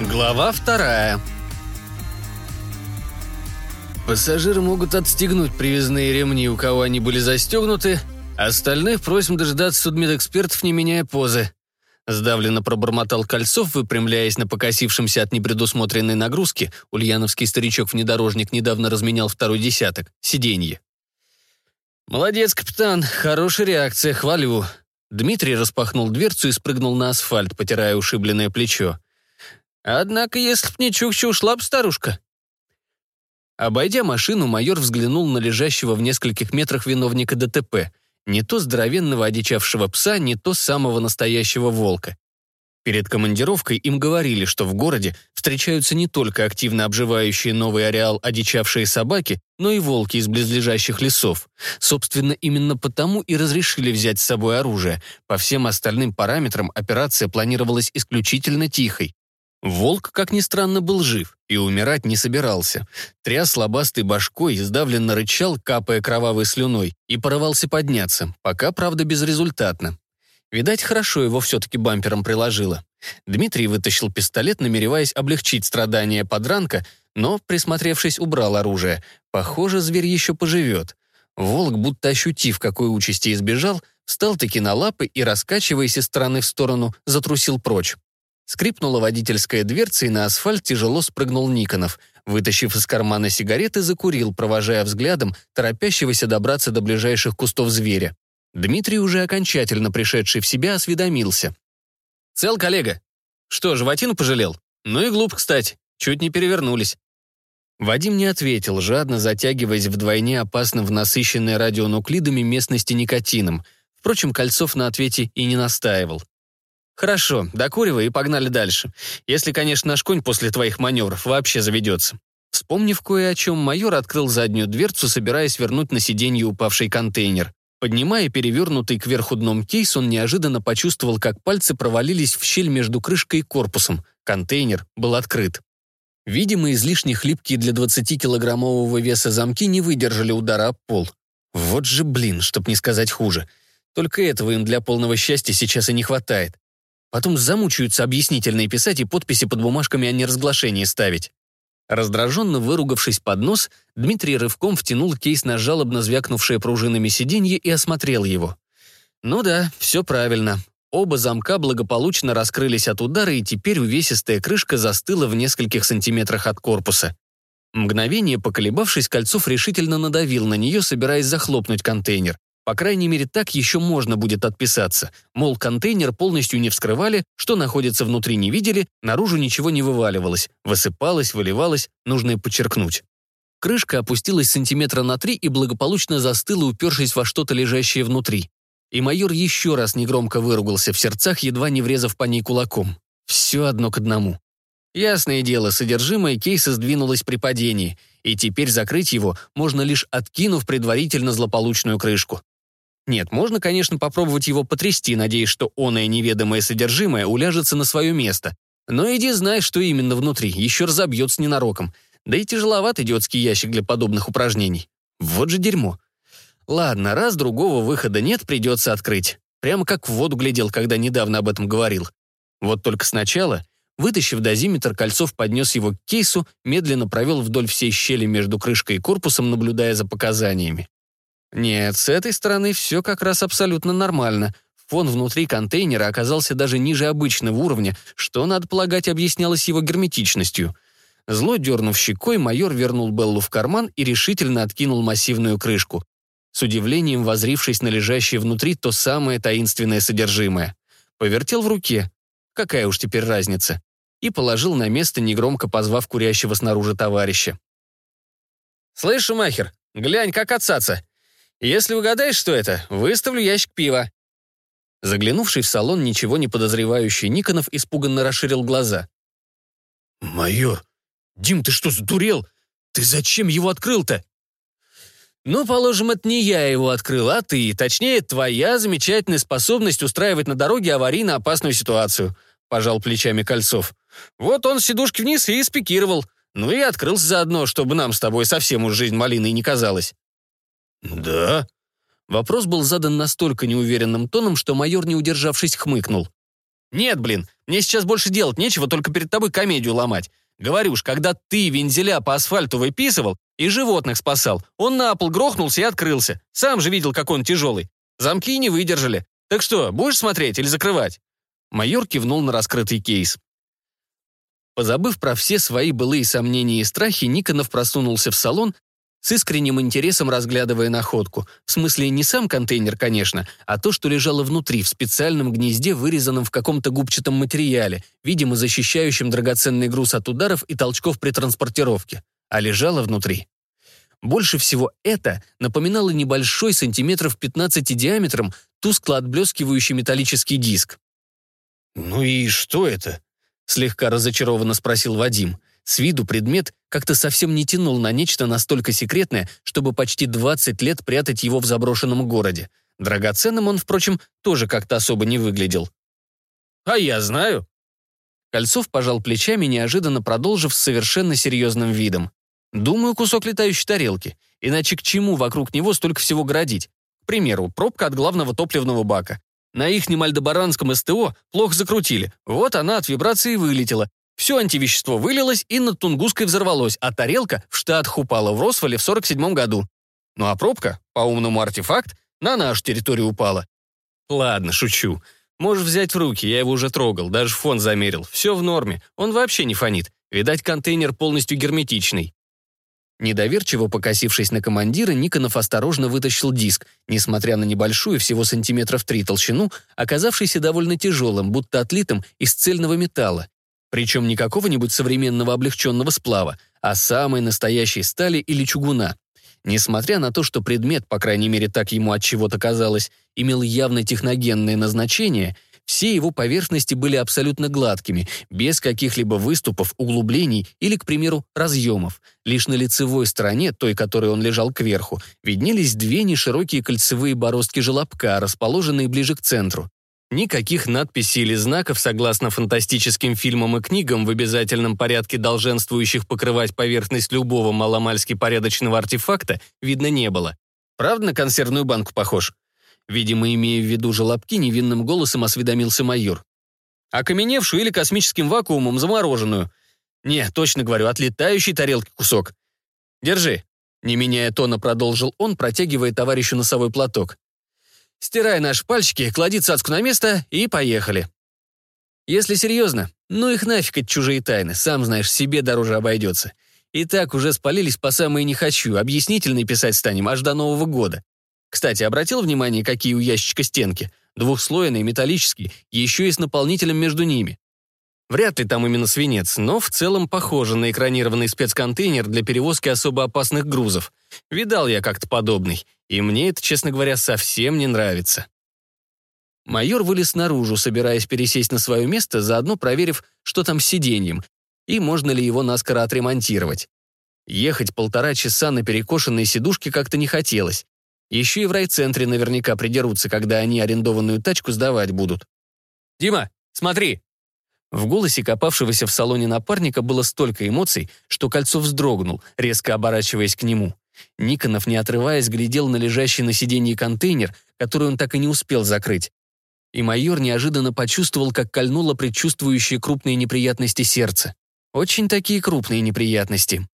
Глава вторая. Пассажиры могут отстегнуть привязные ремни, у кого они были застегнуты, остальных просим дожидаться судмедэкспертов, не меняя позы. Сдавленно пробормотал Кольцов, выпрямляясь на покосившемся от непредусмотренной нагрузки, ульяновский старичок-внедорожник недавно разменял второй десяток, сиденье. «Молодец, капитан, хорошая реакция, хвалю». Дмитрий распахнул дверцу и спрыгнул на асфальт, потирая ушибленное плечо. «Однако, если б не чукча, ушла б старушка». Обойдя машину, майор взглянул на лежащего в нескольких метрах виновника ДТП. Не то здоровенного одичавшего пса, не то самого настоящего волка. Перед командировкой им говорили, что в городе встречаются не только активно обживающие новый ареал одичавшие собаки, но и волки из близлежащих лесов. Собственно, именно потому и разрешили взять с собой оружие. По всем остальным параметрам операция планировалась исключительно тихой. Волк, как ни странно, был жив и умирать не собирался. Тряс лобастой башкой, сдавленно рычал, капая кровавой слюной, и порывался подняться, пока, правда, безрезультатно. Видать, хорошо его все-таки бампером приложило. Дмитрий вытащил пистолет, намереваясь облегчить страдания подранка, но, присмотревшись, убрал оружие. Похоже, зверь еще поживет. Волк, будто ощутив, какой участи избежал, встал-таки на лапы и, раскачиваясь из стороны в сторону, затрусил прочь. Скрипнула водительская дверца, и на асфальт тяжело спрыгнул Никонов. Вытащив из кармана сигареты, закурил, провожая взглядом торопящегося добраться до ближайших кустов зверя. Дмитрий, уже окончательно пришедший в себя, осведомился. «Цел, коллега? Что, животину пожалел? Ну и глуп, кстати. Чуть не перевернулись». Вадим не ответил, жадно затягиваясь вдвойне опасным в насыщенной радионуклидами местности никотином. Впрочем, Кольцов на ответе и не настаивал. «Хорошо, докуривай и погнали дальше. Если, конечно, наш конь после твоих маневров вообще заведется». Вспомнив кое о чем, майор открыл заднюю дверцу, собираясь вернуть на сиденье упавший контейнер. Поднимая перевернутый кверху дном кейс, он неожиданно почувствовал, как пальцы провалились в щель между крышкой и корпусом. Контейнер был открыт. Видимо, излишне хлипкие для 20-килограммового веса замки не выдержали удара об пол. Вот же блин, чтоб не сказать хуже. Только этого им для полного счастья сейчас и не хватает. Потом замучаются объяснительные писать и подписи под бумажками о неразглашении ставить. Раздраженно выругавшись под нос, Дмитрий рывком втянул кейс на жалобно звякнувшее пружинами сиденье и осмотрел его. Ну да, все правильно. Оба замка благополучно раскрылись от удара, и теперь увесистая крышка застыла в нескольких сантиметрах от корпуса. Мгновение поколебавшись, Кольцов решительно надавил на нее, собираясь захлопнуть контейнер. По крайней мере, так еще можно будет отписаться. Мол, контейнер полностью не вскрывали, что находится внутри не видели, наружу ничего не вываливалось. Высыпалось, выливалось, нужно подчеркнуть. Крышка опустилась сантиметра на три и благополучно застыла, упершись во что-то лежащее внутри. И майор еще раз негромко выругался в сердцах, едва не врезав по ней кулаком. Все одно к одному. Ясное дело, содержимое кейса сдвинулось при падении, и теперь закрыть его можно лишь откинув предварительно злополучную крышку. Нет, можно, конечно, попробовать его потрясти, надеясь, что оное неведомое содержимое уляжется на свое место. Но иди знай, что именно внутри, еще разобьет с ненароком. Да и тяжеловат идиотский ящик для подобных упражнений. Вот же дерьмо. Ладно, раз другого выхода нет, придется открыть. Прямо как в воду глядел, когда недавно об этом говорил. Вот только сначала, вытащив дозиметр, Кольцов поднес его к кейсу, медленно провел вдоль всей щели между крышкой и корпусом, наблюдая за показаниями. Нет, с этой стороны все как раз абсолютно нормально. Фон внутри контейнера оказался даже ниже обычного уровня, что, надо полагать, объяснялось его герметичностью. Зло дернув щекой, майор вернул Беллу в карман и решительно откинул массивную крышку, с удивлением возрившись на лежащее внутри то самое таинственное содержимое. Повертел в руке. Какая уж теперь разница? И положил на место, негромко позвав курящего снаружи товарища. «Слышь, Махер, глянь, как отсаться!» Если угадаешь, что это, выставлю ящик пива». Заглянувший в салон ничего не подозревающий Никонов испуганно расширил глаза. «Майор, Дим, ты что, сдурел? Ты зачем его открыл-то?» «Ну, положим, это не я его открыл, а ты, точнее, твоя замечательная способность устраивать на дороге аварийно опасную ситуацию», — пожал плечами Кольцов. «Вот он с сидушки вниз и спикировал. Ну и открылся заодно, чтобы нам с тобой совсем уж жизнь малиной не казалась». «Да?» Вопрос был задан настолько неуверенным тоном, что майор, не удержавшись, хмыкнул. Нет, блин, мне сейчас больше делать нечего, только перед тобой комедию ломать. Говорю ж, когда ты вензеля по асфальту выписывал и животных спасал, он на пол грохнулся и открылся. Сам же видел, какой он тяжелый. Замки не выдержали. Так что, будешь смотреть или закрывать?» Майор кивнул на раскрытый кейс. Позабыв про все свои былые сомнения и страхи, Никонов просунулся в салон, с искренним интересом разглядывая находку. В смысле, не сам контейнер, конечно, а то, что лежало внутри, в специальном гнезде, вырезанном в каком-то губчатом материале, видимо, защищающем драгоценный груз от ударов и толчков при транспортировке. А лежало внутри. Больше всего это напоминало небольшой, сантиметров 15 диаметром, тускло отблескивающий металлический диск. «Ну и что это?» — слегка разочарованно спросил Вадим. С виду предмет как-то совсем не тянул на нечто настолько секретное, чтобы почти 20 лет прятать его в заброшенном городе. Драгоценным он, впрочем, тоже как-то особо не выглядел. «А я знаю». Кольцов пожал плечами, неожиданно продолжив с совершенно серьезным видом. «Думаю, кусок летающей тарелки. Иначе к чему вокруг него столько всего градить? К примеру, пробка от главного топливного бака. На их Немальдобаранском СТО плохо закрутили. Вот она от вибрации вылетела, все антивещество вылилось и над Тунгуской взорвалось, а тарелка в Штатах упала в Росвале в 47 году. Ну а пробка, по-умному артефакт, на нашу территорию упала. Ладно, шучу. Можешь взять в руки, я его уже трогал, даже фон замерил. Все в норме, он вообще не фонит. Видать, контейнер полностью герметичный. Недоверчиво покосившись на командира, Никонов осторожно вытащил диск, несмотря на небольшую, всего сантиметров три толщину, оказавшийся довольно тяжелым, будто отлитым из цельного металла, причем не какого-нибудь современного облегченного сплава, а самой настоящей стали или чугуна. Несмотря на то, что предмет, по крайней мере так ему от чего-то казалось, имел явно техногенное назначение, все его поверхности были абсолютно гладкими, без каких-либо выступов, углублений или, к примеру, разъемов. Лишь на лицевой стороне, той, которой он лежал кверху, виднелись две неширокие кольцевые бороздки желобка, расположенные ближе к центру. Никаких надписей или знаков, согласно фантастическим фильмам и книгам, в обязательном порядке долженствующих покрывать поверхность любого маломальски порядочного артефакта, видно не было. Правда, на консервную банку похож? Видимо, имея в виду желобки, невинным голосом осведомился майор. Окаменевшую или космическим вакуумом замороженную. Не, точно говорю, от летающей тарелки кусок. Держи. Не меняя тона, продолжил он, протягивая товарищу носовой платок. Стирай наши пальчики, клади цацку на место и поехали. Если серьезно, ну их нафиг эти чужие тайны, сам знаешь, себе дороже обойдется. И так уже спалились по самые не хочу, объяснительный писать станем аж до Нового года. Кстати, обратил внимание, какие у ящичка стенки? Двухслойный, металлический, еще и с наполнителем между ними. Вряд ли там именно свинец, но в целом похоже на экранированный спецконтейнер для перевозки особо опасных грузов. Видал я как-то подобный, и мне это, честно говоря, совсем не нравится. Майор вылез наружу, собираясь пересесть на свое место, заодно проверив, что там с сиденьем, и можно ли его наскоро отремонтировать. Ехать полтора часа на перекошенной сидушке как-то не хотелось. Еще и в райцентре наверняка придерутся, когда они арендованную тачку сдавать будут. «Дима, смотри!» В голосе копавшегося в салоне напарника было столько эмоций, что Кольцов вздрогнул, резко оборачиваясь к нему. Никонов, не отрываясь, глядел на лежащий на сиденье контейнер, который он так и не успел закрыть. И майор неожиданно почувствовал, как кольнуло предчувствующее крупные неприятности сердце. Очень такие крупные неприятности.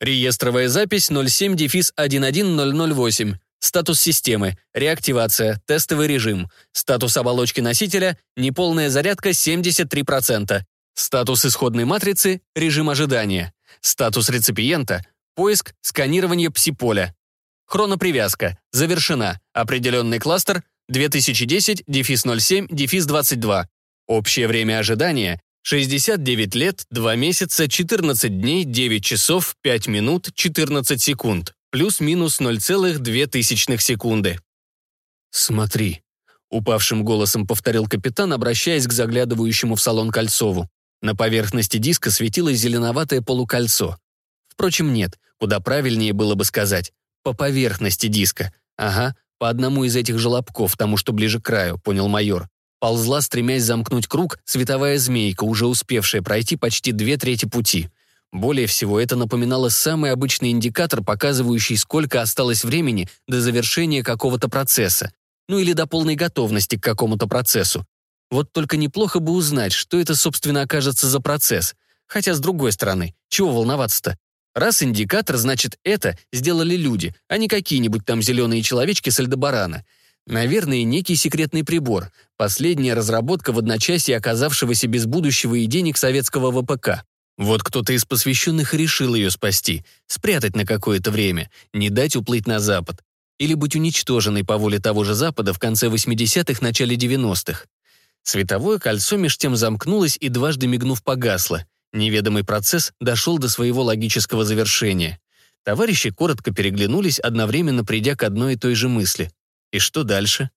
Реестровая запись 07-11008. Статус системы. Реактивация. Тестовый режим. Статус оболочки носителя. Неполная зарядка 73%. Статус исходной матрицы. Режим ожидания. Статус реципиента. Поиск, сканирование пси-поля. Хронопривязка. Завершена. Определенный кластер 2010-07-22. Общее время ожидания 69 лет, 2 месяца, 14 дней, 9 часов, 5 минут, 14 секунд плюс-минус 0,2 секунды. «Смотри», — упавшим голосом повторил капитан, обращаясь к заглядывающему в салон Кольцову. На поверхности диска светилось зеленоватое полукольцо. Впрочем, нет, куда правильнее было бы сказать «по поверхности диска». Ага, по одному из этих желобков, тому, что ближе к краю, понял майор. Ползла, стремясь замкнуть круг, световая змейка, уже успевшая пройти почти две трети пути. Более всего, это напоминало самый обычный индикатор, показывающий, сколько осталось времени до завершения какого-то процесса, ну или до полной готовности к какому-то процессу. Вот только неплохо бы узнать, что это, собственно, окажется за процесс. Хотя, с другой стороны, чего волноваться-то? Раз индикатор, значит, это сделали люди, а не какие-нибудь там зеленые человечки с Альдебарана. Наверное, некий секретный прибор, последняя разработка в одночасье оказавшегося без будущего и денег советского ВПК. Вот кто-то из посвященных решил ее спасти, спрятать на какое-то время, не дать уплыть на Запад. Или быть уничтоженной по воле того же Запада в конце 80-х, начале 90-х. Световое кольцо меж тем замкнулось и дважды мигнув погасло. Неведомый процесс дошел до своего логического завершения. Товарищи коротко переглянулись, одновременно придя к одной и той же мысли. И что дальше?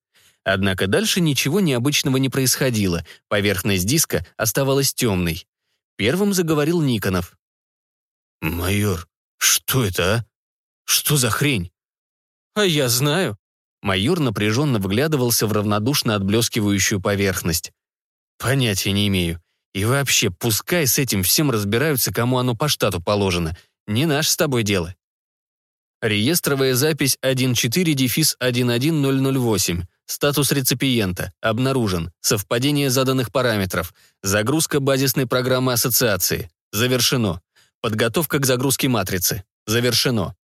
Однако дальше ничего необычного не происходило, поверхность диска оставалась темной. Первым заговорил Никонов. «Майор, что это, а? Что за хрень?» «А я знаю». Майор напряженно вглядывался в равнодушно отблескивающую поверхность. «Понятия не имею. И вообще, пускай с этим всем разбираются, кому оно по штату положено. Не наше с тобой дело». Реестровая запись 14-11008. Статус реципиента. Обнаружен. Совпадение заданных параметров. Загрузка базисной программы ассоциации. Завершено. Подготовка к загрузке матрицы. Завершено.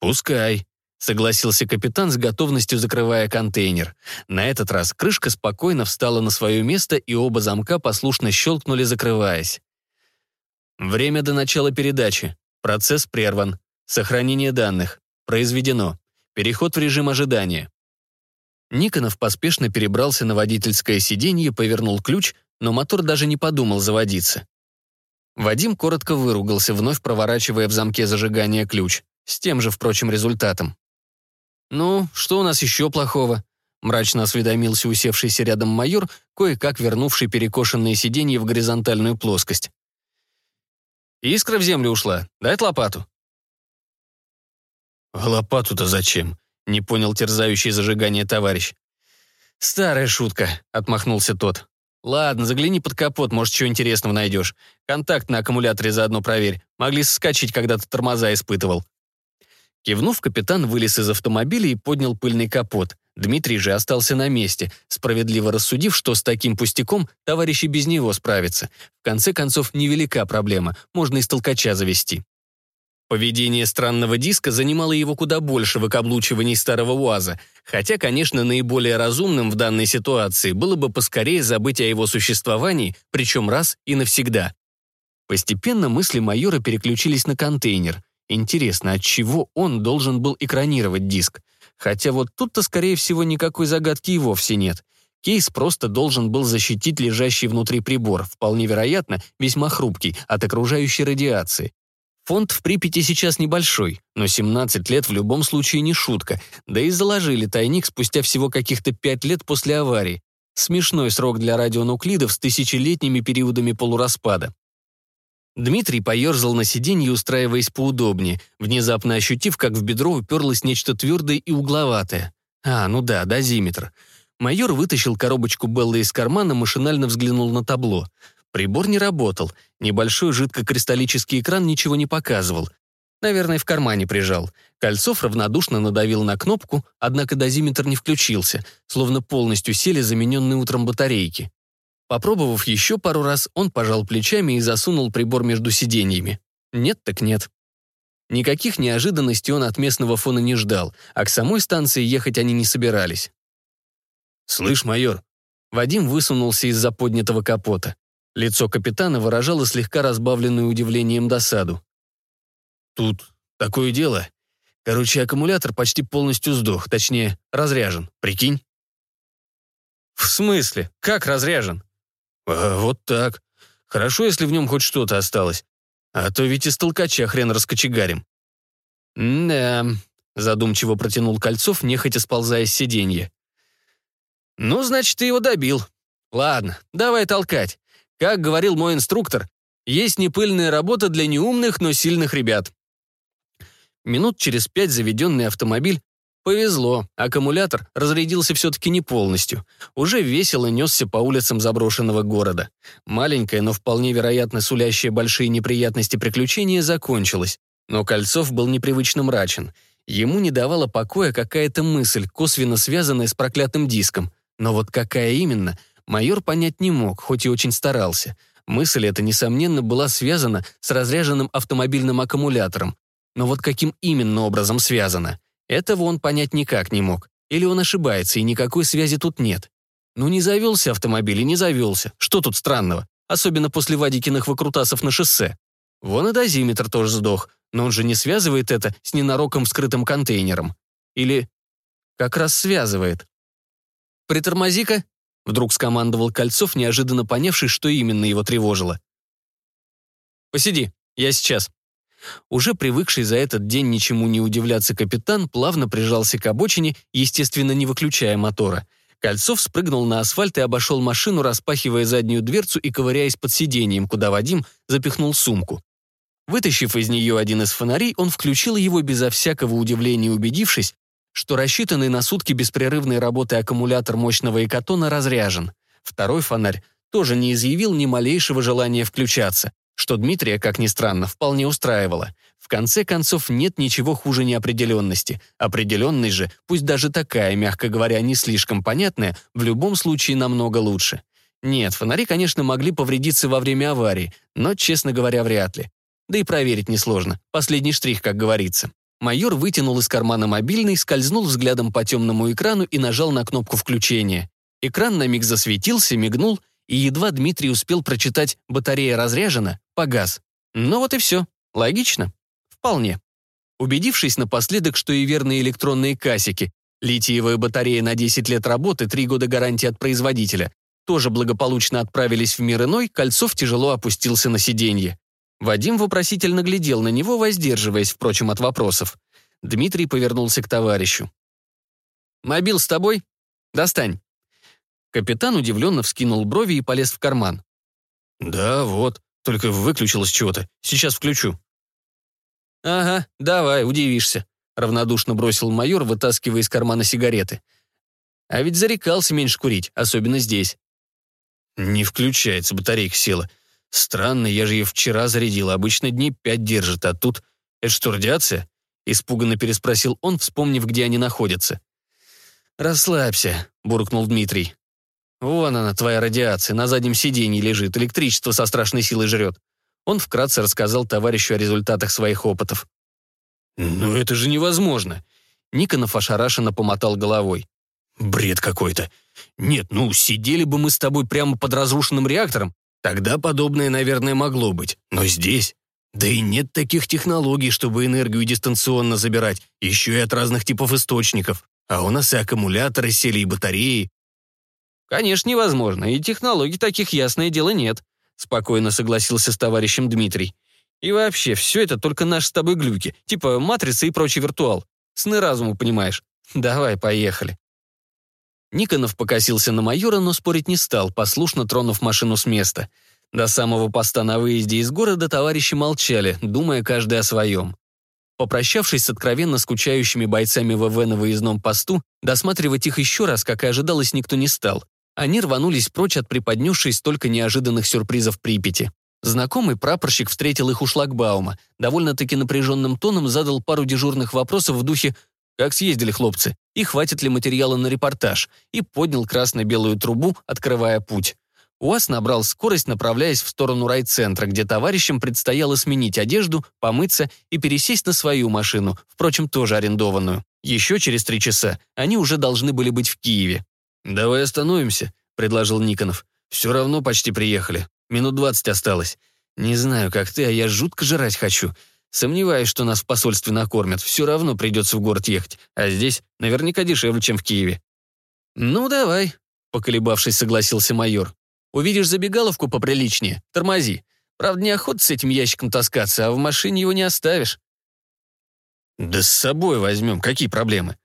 «Пускай», — согласился капитан с готовностью закрывая контейнер. На этот раз крышка спокойно встала на свое место, и оба замка послушно щелкнули, закрываясь. Время до начала передачи. Процесс прерван. Сохранение данных. Произведено. Переход в режим ожидания. Никонов поспешно перебрался на водительское сиденье, повернул ключ, но мотор даже не подумал заводиться. Вадим коротко выругался, вновь проворачивая в замке зажигания ключ. С тем же, впрочем, результатом. «Ну, что у нас еще плохого?» мрачно осведомился усевшийся рядом майор, кое-как вернувший перекошенное сиденье в горизонтальную плоскость. «Искра в землю ушла. Дай лопату». «А лопату-то зачем?» — не понял терзающий зажигание товарищ. «Старая шутка», — отмахнулся тот. «Ладно, загляни под капот, может, что интересного найдешь. Контакт на аккумуляторе заодно проверь. Могли соскочить, когда ты тормоза испытывал». Кивнув, капитан вылез из автомобиля и поднял пыльный капот. Дмитрий же остался на месте, справедливо рассудив, что с таким пустяком товарищи без него справятся. В конце концов, невелика проблема, можно из толкача завести. Поведение странного диска занимало его куда больше в окаблучивании старого УАЗа, хотя, конечно, наиболее разумным в данной ситуации было бы поскорее забыть о его существовании, причем раз и навсегда. Постепенно мысли майора переключились на контейнер. Интересно, от чего он должен был экранировать диск? Хотя вот тут-то, скорее всего, никакой загадки и вовсе нет. Кейс просто должен был защитить лежащий внутри прибор, вполне вероятно, весьма хрупкий, от окружающей радиации. Фонд в Припяти сейчас небольшой, но 17 лет в любом случае не шутка, да и заложили тайник спустя всего каких-то 5 лет после аварии. Смешной срок для радионуклидов с тысячелетними периодами полураспада. Дмитрий поерзал на сиденье, устраиваясь поудобнее, внезапно ощутив, как в бедро уперлось нечто твердое и угловатое. А, ну да, дозиметр. Майор вытащил коробочку Беллы из кармана, машинально взглянул на табло. Прибор не работал. Небольшой жидкокристаллический экран ничего не показывал. Наверное, в кармане прижал. Кольцов равнодушно надавил на кнопку, однако дозиметр не включился, словно полностью сели замененные утром батарейки. Попробовав еще пару раз, он пожал плечами и засунул прибор между сиденьями. Нет так нет. Никаких неожиданностей он от местного фона не ждал, а к самой станции ехать они не собирались. «Слышь, майор!» Вадим высунулся из-за поднятого капота. Лицо капитана выражало слегка разбавленную удивлением досаду. «Тут такое дело. Короче, аккумулятор почти полностью сдох, точнее, разряжен. Прикинь?» «В смысле? Как разряжен?» А, вот так. Хорошо, если в нем хоть что-то осталось. А то ведь из толкача хрен раскочегарим. «Да», — задумчиво протянул Кольцов, нехотя сползая с сиденья. «Ну, значит, ты его добил. Ладно, давай толкать. Как говорил мой инструктор, есть непыльная работа для неумных, но сильных ребят». Минут через пять заведенный автомобиль Повезло, аккумулятор разрядился все-таки не полностью. Уже весело несся по улицам заброшенного города. Маленькое, но вполне вероятно сулящее большие неприятности приключение закончилось. Но Кольцов был непривычно мрачен. Ему не давала покоя какая-то мысль, косвенно связанная с проклятым диском. Но вот какая именно, майор понять не мог, хоть и очень старался. Мысль эта, несомненно, была связана с разряженным автомобильным аккумулятором. Но вот каким именно образом связана? Этого он понять никак не мог. Или он ошибается, и никакой связи тут нет. Ну не завелся автомобиль и не завелся. Что тут странного? Особенно после Вадикиных выкрутасов на шоссе. Вон и дозиметр тоже сдох, но он же не связывает это с ненароком скрытым контейнером. Или как раз связывает. «Притормози-ка», — вдруг скомандовал Кольцов, неожиданно понявший, что именно его тревожило. «Посиди, я сейчас». Уже привыкший за этот день ничему не удивляться капитан плавно прижался к обочине, естественно, не выключая мотора. Кольцов спрыгнул на асфальт и обошел машину, распахивая заднюю дверцу и ковыряясь под сиденьем, куда Вадим запихнул сумку. Вытащив из нее один из фонарей, он включил его безо всякого удивления, убедившись, что рассчитанный на сутки беспрерывной работы аккумулятор мощного экотона разряжен. Второй фонарь тоже не изъявил ни малейшего желания включаться что Дмитрия, как ни странно, вполне устраивало. В конце концов, нет ничего хуже неопределенности. Определенность же, пусть даже такая, мягко говоря, не слишком понятная, в любом случае намного лучше. Нет, фонари, конечно, могли повредиться во время аварии, но, честно говоря, вряд ли. Да и проверить несложно. Последний штрих, как говорится. Майор вытянул из кармана мобильный, скользнул взглядом по темному экрану и нажал на кнопку включения. Экран на миг засветился, мигнул, и едва Дмитрий успел прочитать «батарея разряжена», погас. Ну вот и все. Логично? Вполне. Убедившись напоследок, что и верные электронные кассики, литиевая батарея на 10 лет работы, 3 года гарантии от производителя, тоже благополучно отправились в мир иной, Кольцов тяжело опустился на сиденье. Вадим вопросительно глядел на него, воздерживаясь, впрочем, от вопросов. Дмитрий повернулся к товарищу. «Мобил с тобой? Достань». Капитан удивленно вскинул брови и полез в карман. «Да, вот», только выключилось чего-то. Сейчас включу». «Ага, давай, удивишься», — равнодушно бросил майор, вытаскивая из кармана сигареты. «А ведь зарекался меньше курить, особенно здесь». «Не включается, батарейка села. Странно, я же ее вчера зарядил, обычно дней пять держит, а тут... Это что, радиация?» Испуганно переспросил он, вспомнив, где они находятся. «Расслабься», — буркнул Дмитрий. «Вон она, твоя радиация, на заднем сиденье лежит, электричество со страшной силой жрет». Он вкратце рассказал товарищу о результатах своих опытов. «Ну это же невозможно!» Никонов ошарашенно помотал головой. «Бред какой-то. Нет, ну, сидели бы мы с тобой прямо под разрушенным реактором, тогда подобное, наверное, могло быть. Но здесь... Да и нет таких технологий, чтобы энергию дистанционно забирать, еще и от разных типов источников. А у нас и аккумуляторы сели, и батареи. «Конечно, невозможно, и технологий таких, ясное дело, нет», спокойно согласился с товарищем Дмитрий. «И вообще, все это только наши с тобой глюки, типа матрица и прочий виртуал. Сны разума, понимаешь. Давай, поехали». Никонов покосился на майора, но спорить не стал, послушно тронув машину с места. До самого поста на выезде из города товарищи молчали, думая каждый о своем. Попрощавшись с откровенно скучающими бойцами ВВ на выездном посту, досматривать их еще раз, как и ожидалось, никто не стал. Они рванулись прочь от преподнесшей столько неожиданных сюрпризов Припяти. Знакомый прапорщик встретил их у шлагбаума, довольно-таки напряженным тоном задал пару дежурных вопросов в духе «Как съездили, хлопцы? И хватит ли материала на репортаж?» и поднял красно-белую трубу, открывая путь. УАЗ набрал скорость, направляясь в сторону райцентра, где товарищам предстояло сменить одежду, помыться и пересесть на свою машину, впрочем, тоже арендованную. Еще через три часа они уже должны были быть в Киеве. «Давай остановимся», — предложил Никонов. «Все равно почти приехали. Минут двадцать осталось. Не знаю, как ты, а я жутко жрать хочу. Сомневаюсь, что нас в посольстве накормят. Все равно придется в город ехать. А здесь наверняка дешевле, чем в Киеве». «Ну, давай», — поколебавшись, согласился майор. «Увидишь забегаловку поприличнее, тормози. Правда, неохота с этим ящиком таскаться, а в машине его не оставишь». «Да с собой возьмем, какие проблемы?»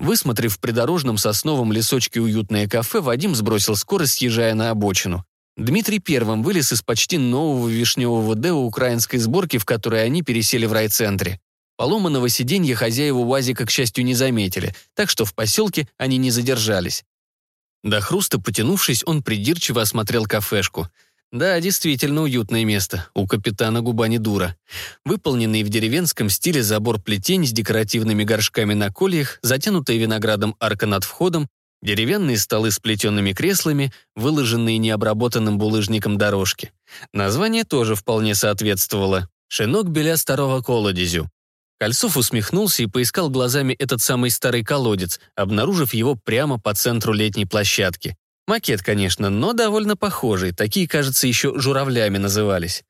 Высмотрев в придорожном сосновом лесочке уютное кафе, Вадим сбросил скорость, съезжая на обочину. Дмитрий первым вылез из почти нового вишневого Део украинской сборки, в которой они пересели в райцентре. Поломанного сиденья хозяева УАЗика, к счастью, не заметили, так что в поселке они не задержались. До хруста потянувшись, он придирчиво осмотрел кафешку — да, действительно уютное место. У капитана губа не дура. Выполненный в деревенском стиле забор плетень с декоративными горшками на кольях, затянутая виноградом арка над входом, Деревянные столы с плетеными креслами, выложенные необработанным булыжником дорожки. Название тоже вполне соответствовало. «Шинок беля старого колодезю». Кольцов усмехнулся и поискал глазами этот самый старый колодец, обнаружив его прямо по центру летней площадки. Макет, конечно, но довольно похожий, такие, кажется, еще журавлями назывались.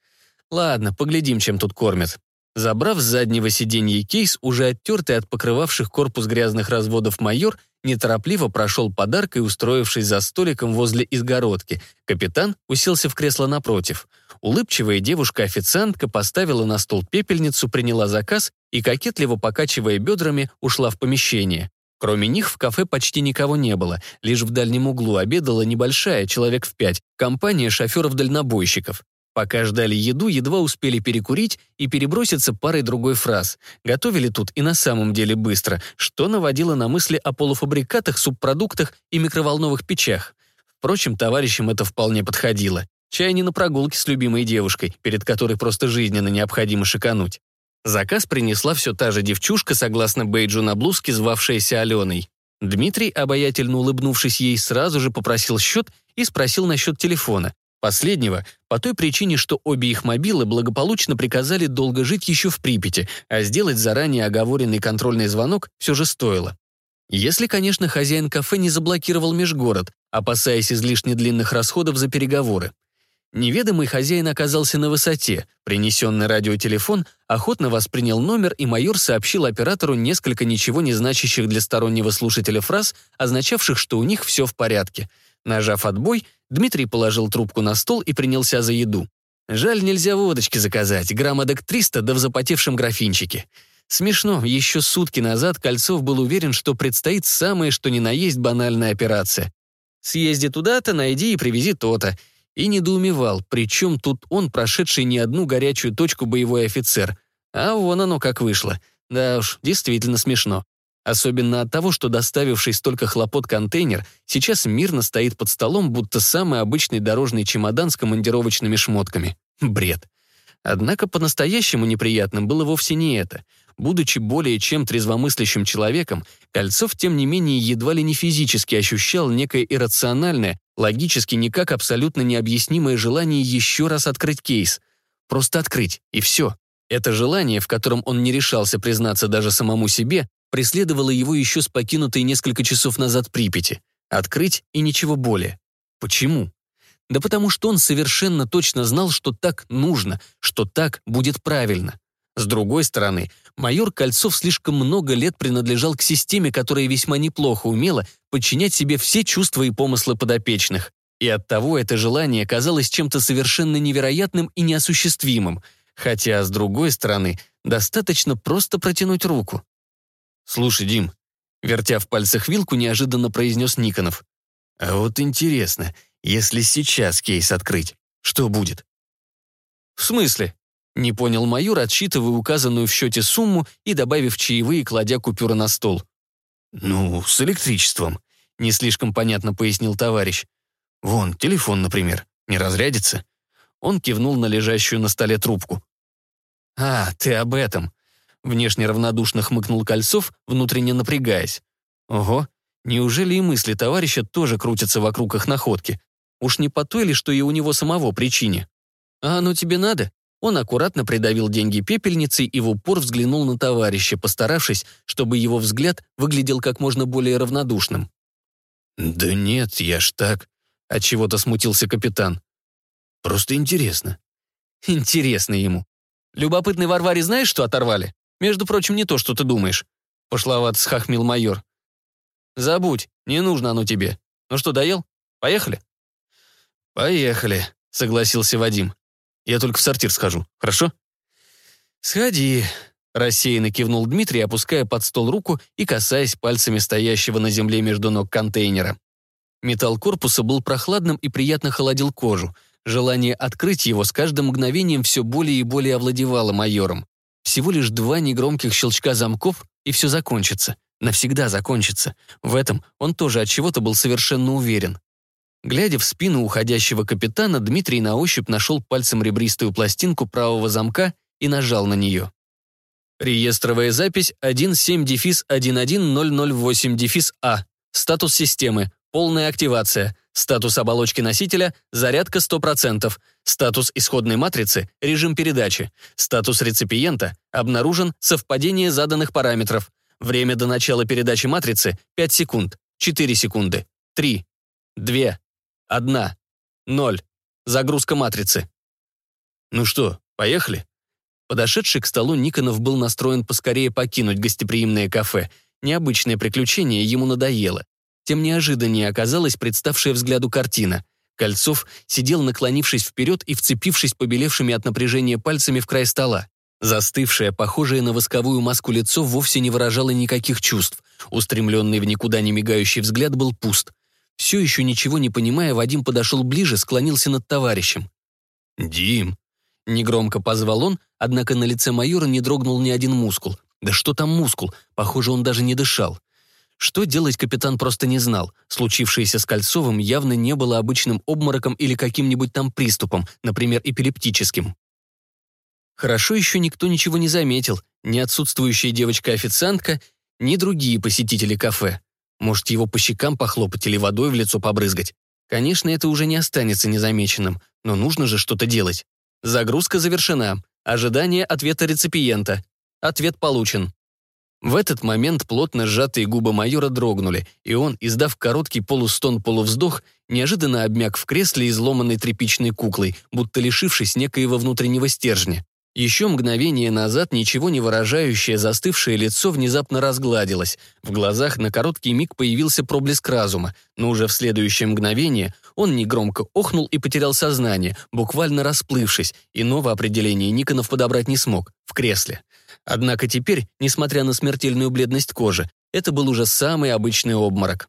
Ладно, поглядим, чем тут кормят. Забрав с заднего сиденья кейс, уже оттертый от покрывавших корпус грязных разводов майор, неторопливо прошел подарок и, устроившись за столиком возле изгородки, капитан уселся в кресло напротив. Улыбчивая девушка-официантка поставила на стол пепельницу, приняла заказ и, кокетливо покачивая бедрами, ушла в помещение. Кроме них в кафе почти никого не было, лишь в дальнем углу обедала небольшая, человек в пять, компания шоферов-дальнобойщиков. Пока ждали еду, едва успели перекурить и переброситься парой другой фраз. Готовили тут и на самом деле быстро, что наводило на мысли о полуфабрикатах, субпродуктах и микроволновых печах. Впрочем, товарищам это вполне подходило. Чай не на прогулке с любимой девушкой, перед которой просто жизненно необходимо шикануть. Заказ принесла все та же девчушка, согласно бейджу на блузке, звавшаяся Аленой. Дмитрий, обаятельно улыбнувшись ей, сразу же попросил счет и спросил насчет телефона. Последнего по той причине, что обе их мобилы благополучно приказали долго жить еще в Припяти, а сделать заранее оговоренный контрольный звонок все же стоило. Если, конечно, хозяин кафе не заблокировал межгород, опасаясь излишне длинных расходов за переговоры. Неведомый хозяин оказался на высоте. Принесенный радиотелефон охотно воспринял номер, и майор сообщил оператору несколько ничего не значащих для стороннего слушателя фраз, означавших, что у них все в порядке. Нажав отбой, Дмитрий положил трубку на стол и принялся за еду. Жаль, нельзя водочки заказать, грамм эдак 300 да в запотевшем графинчике. Смешно, еще сутки назад Кольцов был уверен, что предстоит самое что ни на есть банальная операция. Съезди туда-то, найди и привези то-то. И недоумевал, причем тут он, прошедший не одну горячую точку боевой офицер. А вон оно как вышло. Да уж, действительно смешно. Особенно от того, что доставивший столько хлопот контейнер сейчас мирно стоит под столом, будто самый обычный дорожный чемодан с командировочными шмотками. Бред. Однако по-настоящему неприятным было вовсе не это. Будучи более чем трезвомыслящим человеком, Кольцов, тем не менее, едва ли не физически ощущал некое иррациональное, логически никак абсолютно необъяснимое желание еще раз открыть кейс. Просто открыть, и все. Это желание, в котором он не решался признаться даже самому себе, преследовала его еще с покинутой несколько часов назад Припяти. Открыть и ничего более. Почему? Да потому что он совершенно точно знал, что так нужно, что так будет правильно. С другой стороны, майор Кольцов слишком много лет принадлежал к системе, которая весьма неплохо умела подчинять себе все чувства и помыслы подопечных. И оттого это желание казалось чем-то совершенно невероятным и неосуществимым, хотя, с другой стороны, достаточно просто протянуть руку. «Слушай, Дим», — вертя в пальцах вилку, неожиданно произнес Никонов. «А вот интересно, если сейчас кейс открыть, что будет?» «В смысле?» — не понял майор, отсчитывая указанную в счете сумму и добавив чаевые, кладя купюры на стол. «Ну, с электричеством», — не слишком понятно пояснил товарищ. «Вон, телефон, например, не разрядится?» Он кивнул на лежащую на столе трубку. «А, ты об этом», Внешне равнодушно хмыкнул Кольцов, внутренне напрягаясь. Ого, неужели и мысли товарища тоже крутятся вокруг их находки? Уж не по той ли, что и у него самого причине? А оно тебе надо? Он аккуратно придавил деньги пепельницей и в упор взглянул на товарища, постаравшись, чтобы его взгляд выглядел как можно более равнодушным. «Да нет, я ж так», — отчего-то смутился капитан. «Просто интересно». «Интересно ему. Любопытный Варваре знаешь, что оторвали?» Между прочим, не то, что ты думаешь», — пошловат схахмил майор. «Забудь, не нужно оно тебе. Ну что, доел? Поехали?» «Поехали», — согласился Вадим. «Я только в сортир схожу, хорошо?» «Сходи», — рассеянно кивнул Дмитрий, опуская под стол руку и касаясь пальцами стоящего на земле между ног контейнера. Металл корпуса был прохладным и приятно холодил кожу. Желание открыть его с каждым мгновением все более и более овладевало майором. Всего лишь два негромких щелчка замков, и все закончится. Навсегда закончится. В этом он тоже от чего-то был совершенно уверен. Глядя в спину уходящего капитана, Дмитрий на ощупь нашел пальцем ребристую пластинку правого замка и нажал на нее. Реестровая запись 17-11008-А. Статус системы. Полная активация. Статус оболочки носителя – зарядка 100%. Статус исходной матрицы – режим передачи. Статус реципиента – обнаружен совпадение заданных параметров. Время до начала передачи матрицы – 5 секунд, 4 секунды, 3, 2, 1, 0. Загрузка матрицы. Ну что, поехали? Подошедший к столу Никонов был настроен поскорее покинуть гостеприимное кафе. Необычное приключение ему надоело. Тем неожиданнее оказалась представшая взгляду картина. Кольцов сидел, наклонившись вперед и вцепившись побелевшими от напряжения пальцами в край стола. Застывшее, похожее на восковую маску лицо вовсе не выражало никаких чувств. Устремленный в никуда не мигающий взгляд был пуст. Все еще ничего не понимая, Вадим подошел ближе, склонился над товарищем. «Дим!» Негромко позвал он, однако на лице майора не дрогнул ни один мускул. Да что там мускул? Похоже, он даже не дышал. Что делать капитан просто не знал. Случившееся с Кольцовым явно не было обычным обмороком или каким-нибудь там приступом, например, эпилептическим. Хорошо еще никто ничего не заметил, ни отсутствующая девочка-официантка, ни другие посетители кафе. Может, его по щекам похлопать или водой в лицо побрызгать. Конечно, это уже не останется незамеченным, но нужно же что-то делать. Загрузка завершена. Ожидание ответа реципиента. Ответ получен. В этот момент плотно сжатые губы майора дрогнули, и он, издав короткий полустон-полувздох, неожиданно обмяк в кресле изломанной тряпичной куклой, будто лишившись некоего внутреннего стержня. Еще мгновение назад ничего не выражающее застывшее лицо внезапно разгладилось. В глазах на короткий миг появился проблеск разума, но уже в следующее мгновение он негромко охнул и потерял сознание, буквально расплывшись, иного определения Никонов подобрать не смог, в кресле. Однако теперь, несмотря на смертельную бледность кожи, это был уже самый обычный обморок.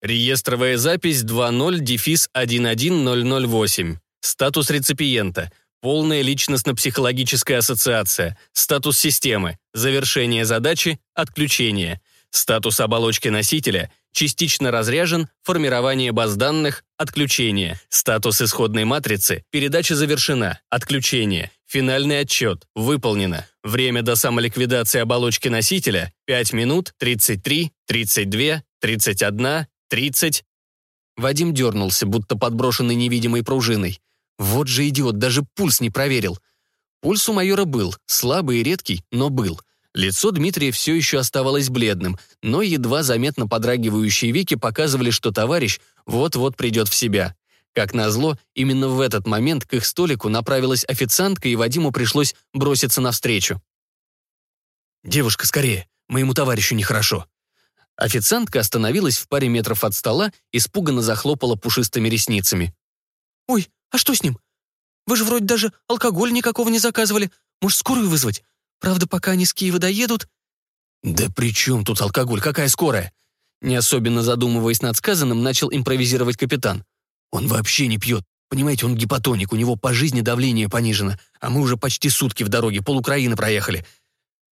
Реестровая запись 20-11008. Статус реципиента – Полная личностно-психологическая ассоциация. Статус системы. Завершение задачи. Отключение. Статус оболочки носителя. Частично разряжен. Формирование баз данных. Отключение. Статус исходной матрицы. Передача завершена. Отключение. Финальный отчет. Выполнено. Время до самоликвидации оболочки носителя. 5 минут, 33, 32, 31, 30. Вадим дернулся, будто подброшенный невидимой пружиной. Вот же идиот, даже пульс не проверил. Пульс у майора был, слабый и редкий, но был. Лицо Дмитрия все еще оставалось бледным, но едва заметно подрагивающие веки показывали, что товарищ вот-вот придет в себя. Как назло, именно в этот момент к их столику направилась официантка, и Вадиму пришлось броситься навстречу. «Девушка, скорее, моему товарищу нехорошо». Официантка остановилась в паре метров от стола, испуганно захлопала пушистыми ресницами. «Ой, а что с ним? Вы же вроде даже алкоголь никакого не заказывали. Может, скорую вызвать? Правда, пока они с Киева доедут...» «Да при чем тут алкоголь? Какая скорая?» Не особенно задумываясь над сказанным, начал импровизировать капитан. «Он вообще не пьет. Понимаете, он гипотоник, у него по жизни давление понижено, а мы уже почти сутки в дороге, пол Украины проехали.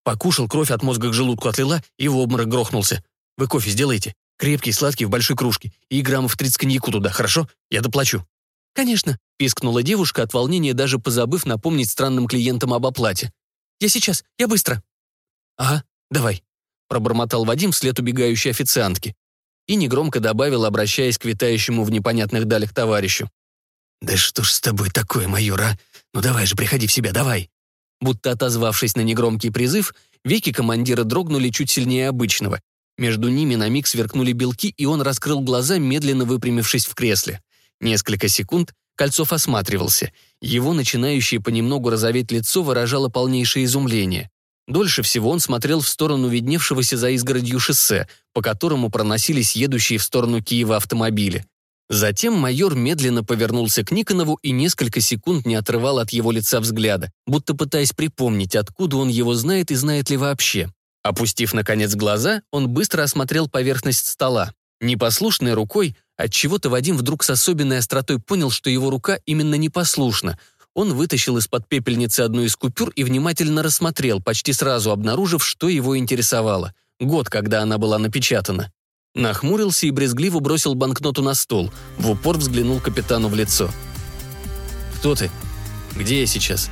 Покушал, кровь от мозга к желудку отлила и в обморок грохнулся. Вы кофе сделаете? Крепкий, сладкий, в большой кружке. И граммов 30 коньяку туда, хорошо? Я доплачу». «Конечно», — пискнула девушка от волнения, даже позабыв напомнить странным клиентам об оплате. «Я сейчас, я быстро». «Ага, давай», — пробормотал Вадим вслед убегающей официантки. И негромко добавил, обращаясь к витающему в непонятных далях товарищу. «Да что ж с тобой такое, майор, а? Ну давай же, приходи в себя, давай!» Будто отозвавшись на негромкий призыв, веки командира дрогнули чуть сильнее обычного. Между ними на миг сверкнули белки, и он раскрыл глаза, медленно выпрямившись в кресле. Несколько секунд Кольцов осматривался. Его начинающее понемногу розоветь лицо выражало полнейшее изумление. Дольше всего он смотрел в сторону видневшегося за изгородью шоссе, по которому проносились едущие в сторону Киева автомобили. Затем майор медленно повернулся к Никонову и несколько секунд не отрывал от его лица взгляда, будто пытаясь припомнить, откуда он его знает и знает ли вообще. Опустив, наконец, глаза, он быстро осмотрел поверхность стола. Непослушной рукой Отчего-то Вадим вдруг с особенной остротой понял, что его рука именно непослушна. Он вытащил из-под пепельницы одну из купюр и внимательно рассмотрел, почти сразу обнаружив, что его интересовало. Год, когда она была напечатана. Нахмурился и брезгливо бросил банкноту на стол. В упор взглянул капитану в лицо. «Кто ты? Где я сейчас?»